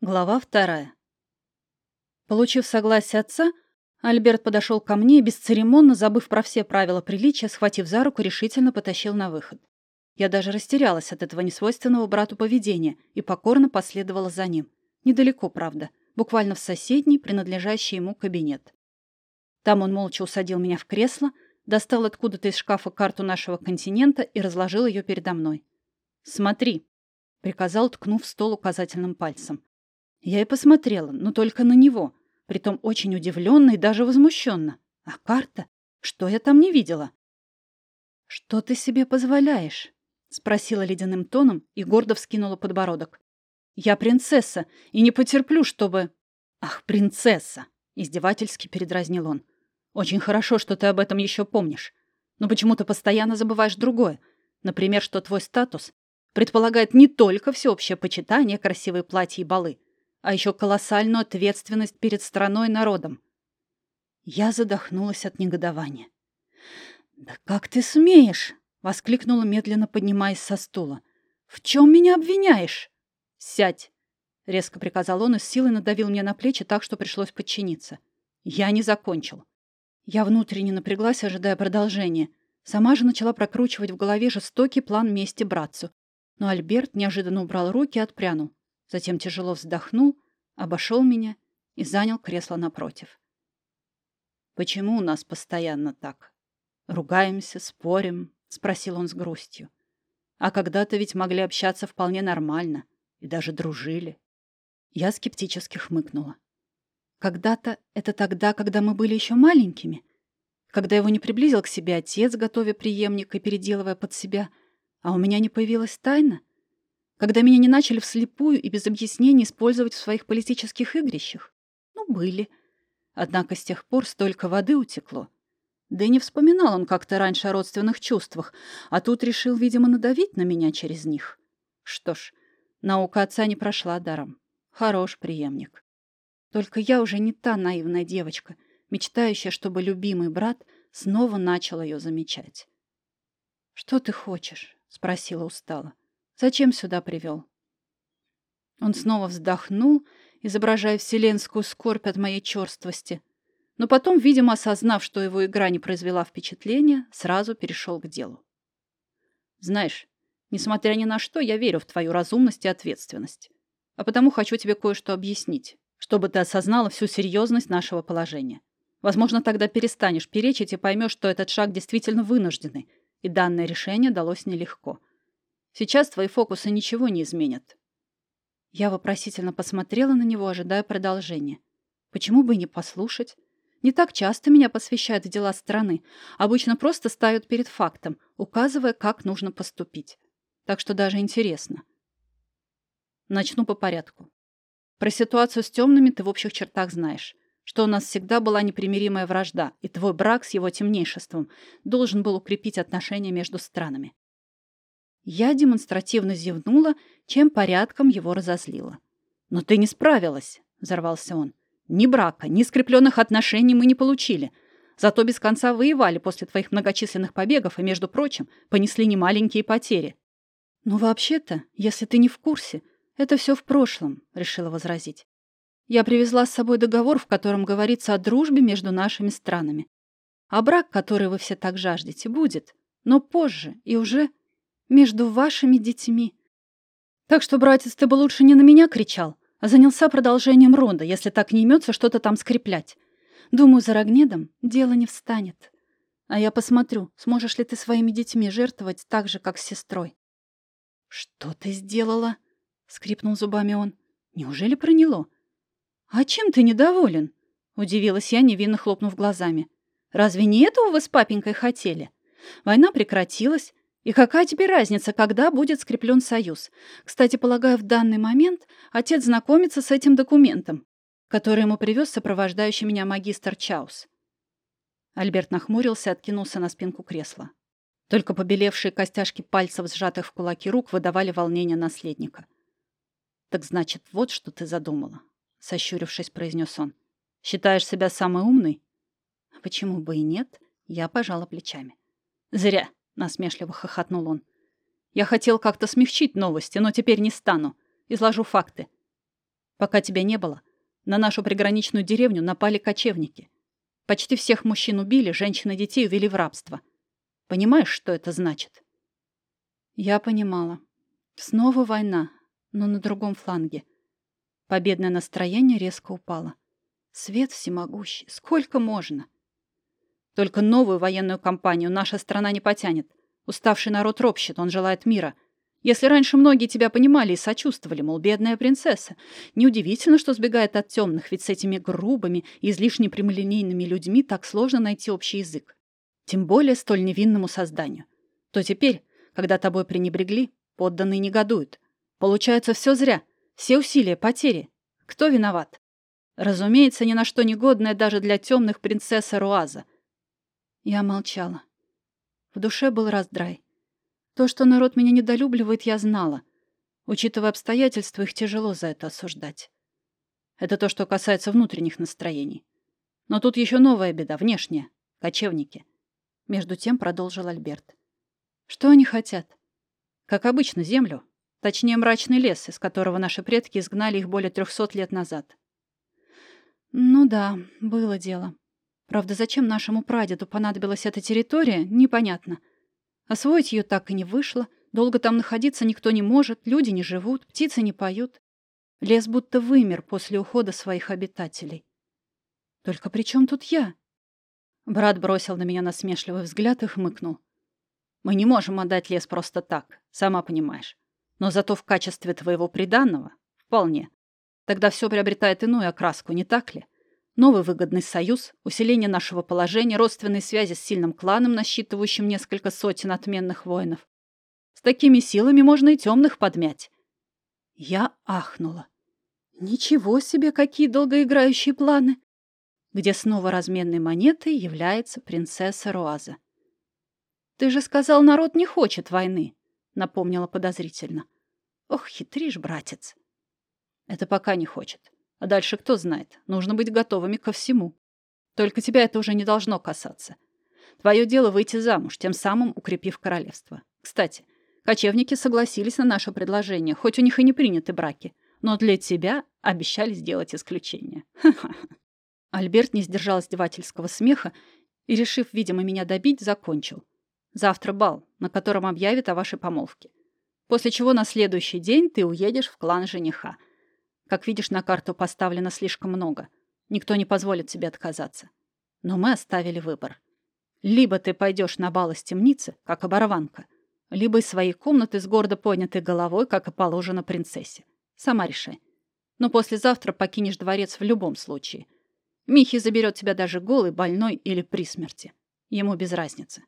Глава вторая. Получив согласие отца, Альберт подошел ко мне и, бесцеремонно, забыв про все правила приличия, схватив за руку, решительно потащил на выход. Я даже растерялась от этого несвойственного брату поведения и покорно последовала за ним. Недалеко, правда, буквально в соседний, принадлежащий ему кабинет. Там он молча усадил меня в кресло, достал откуда-то из шкафа карту нашего континента и разложил ее передо мной. «Смотри», — приказал, ткнув стол указательным пальцем. Я и посмотрела, но только на него, притом очень удивленно и даже возмущенно. А карта? Что я там не видела? «Что ты себе позволяешь?» — спросила ледяным тоном и гордо вскинула подбородок. «Я принцесса и не потерплю, чтобы...» «Ах, принцесса!» — издевательски передразнил он. «Очень хорошо, что ты об этом еще помнишь. Но почему ты постоянно забываешь другое? Например, что твой статус предполагает не только всеобщее почитание, красивые платья и балы, а еще колоссальную ответственность перед страной и народом. Я задохнулась от негодования. «Да как ты смеешь?» — воскликнула, медленно поднимаясь со стула. «В чем меня обвиняешь?» «Сядь!» — резко приказал он и с силой надавил мне на плечи так, что пришлось подчиниться. «Я не закончил». Я внутренне напряглась, ожидая продолжения. Сама же начала прокручивать в голове жестокий план мести братцу. Но Альберт неожиданно убрал руки и отпрянул. Затем тяжело вздохнул, обошел меня и занял кресло напротив. «Почему у нас постоянно так? Ругаемся, спорим?» — спросил он с грустью. «А когда-то ведь могли общаться вполне нормально и даже дружили». Я скептически хмыкнула. «Когда-то это тогда, когда мы были еще маленькими?» когда его не приблизил к себе отец, готовя преемника и переделывая под себя, а у меня не появилась тайна? Когда меня не начали вслепую и без объяснений использовать в своих политических игрищах? Ну, были. Однако с тех пор столько воды утекло. Да и не вспоминал он как-то раньше о родственных чувствах, а тут решил, видимо, надавить на меня через них. Что ж, наука отца не прошла даром. Хорош преемник. Только я уже не та наивная девочка, мечтающая, чтобы любимый брат снова начал ее замечать. «Что ты хочешь?» — спросила устало. Зачем сюда привел?» Он снова вздохнул, изображая вселенскую скорбь от моей черствости, но потом, видимо, осознав, что его игра не произвела впечатления, сразу перешел к делу. «Знаешь, несмотря ни на что, я верю в твою разумность и ответственность, а потому хочу тебе кое-что объяснить, чтобы ты осознала всю серьезность нашего положения. Возможно, тогда перестанешь перечить и поймешь, что этот шаг действительно вынужденный, и данное решение далось нелегко. Сейчас твои фокусы ничего не изменят. Я вопросительно посмотрела на него, ожидая продолжения. Почему бы не послушать? Не так часто меня посвящают в дела страны. Обычно просто ставят перед фактом, указывая, как нужно поступить. Так что даже интересно. Начну по порядку. Про ситуацию с темными ты в общих чертах знаешь. Что у нас всегда была непримиримая вражда, и твой брак с его темнейшеством должен был укрепить отношения между странами. Я демонстративно зевнула, чем порядком его разозлила. «Но ты не справилась», — взорвался он. «Ни брака, ни скрепленных отношений мы не получили. Зато без конца воевали после твоих многочисленных побегов и, между прочим, понесли немаленькие потери». «Ну, вообще-то, если ты не в курсе, это все в прошлом», — решила возразить. «Я привезла с собой договор, в котором говорится о дружбе между нашими странами. А брак, который вы все так жаждете, будет, но позже и уже между вашими детьми. Так что, братец, ты бы лучше не на меня кричал, а занялся продолжением рода, если так не имется что-то там скреплять. Думаю, за Рогнедом дело не встанет. А я посмотрю, сможешь ли ты своими детьми жертвовать так же, как с сестрой. «Что ты сделала?» — скрипнул зубами он. «Неужели проняло?» «А чем ты недоволен?» — удивилась я, невинно хлопнув глазами. «Разве не этого вы с папенькой хотели? Война прекратилась, и какая теперь разница, когда будет скреплен союз? Кстати, полагаю, в данный момент отец знакомится с этим документом, который ему привез сопровождающий меня магистр Чаус. Альберт нахмурился и откинулся на спинку кресла. Только побелевшие костяшки пальцев, сжатых в кулаки рук, выдавали волнение наследника. «Так значит, вот что ты задумала», — сощурившись, произнес он. «Считаешь себя самой умной?» «Почему бы и нет?» — я пожала плечами. «Зря насмешливо хохотнул он. Я хотел как-то смягчить новости, но теперь не стану. Изложу факты. Пока тебя не было, на нашу приграничную деревню напали кочевники. Почти всех мужчин убили, женщин и детей увели в рабство. Понимаешь, что это значит? Я понимала. Снова война, но на другом фланге. Победное настроение резко упало. Свет всемогущий. Сколько можно? Только новую военную кампанию наша страна не потянет. Уставший народ ропщет, он желает мира. Если раньше многие тебя понимали и сочувствовали, мол, бедная принцесса, неудивительно, что сбегает от темных, ведь с этими грубыми и излишне прямолинейными людьми так сложно найти общий язык. Тем более столь невинному созданию. То теперь, когда тобой пренебрегли, подданные негодуют. Получается, все зря. Все усилия, потери. Кто виноват? Разумеется, ни на что негодная даже для темных принцесса Руаза. Я молчала. В душе был раздрай. То, что народ меня недолюбливает, я знала. Учитывая обстоятельства, их тяжело за это осуждать. Это то, что касается внутренних настроений. Но тут еще новая беда, внешняя. Кочевники. Между тем продолжил Альберт. Что они хотят? Как обычно, землю. Точнее, мрачный лес, из которого наши предки изгнали их более трехсот лет назад. Ну да, было дело. Правда, зачем нашему прадеду понадобилась эта территория, непонятно. Освоить ее так и не вышло, долго там находиться никто не может, люди не живут, птицы не поют. Лес будто вымер после ухода своих обитателей. Только при чем тут я? Брат бросил на меня насмешливый взгляд и хмыкнул. Мы не можем отдать лес просто так, сама понимаешь. Но зато в качестве твоего приданного вполне. Тогда все приобретает иную окраску, не так ли? Новый выгодный союз, усиление нашего положения, родственные связи с сильным кланом, насчитывающим несколько сотен отменных воинов. С такими силами можно и темных подмять. Я ахнула. Ничего себе, какие долгоиграющие планы! Где снова разменной монетой является принцесса Руаза. «Ты же сказал, народ не хочет войны», — напомнила подозрительно. «Ох, хитришь, братец». «Это пока не хочет. А дальше кто знает. Нужно быть готовыми ко всему. Только тебя это уже не должно касаться. Твое дело выйти замуж, тем самым укрепив королевство. Кстати, кочевники согласились на наше предложение, хоть у них и не приняты браки. Но для тебя обещали сделать исключение. Альберт не сдержал издевательского смеха и, решив, видимо, меня добить, закончил. Завтра бал, на котором объявят о вашей помолвке. После чего на следующий день ты уедешь в клан жениха – как видишь, на карту поставлено слишком много. Никто не позволит тебе отказаться. Но мы оставили выбор. Либо ты пойдешь на бал из темницы, как оборванка, либо из своей комнаты с гордо поднятой головой, как и положено принцессе. Сама решай. Но послезавтра покинешь дворец в любом случае. Михи заберет тебя даже голый, больной или при смерти. Ему без разницы.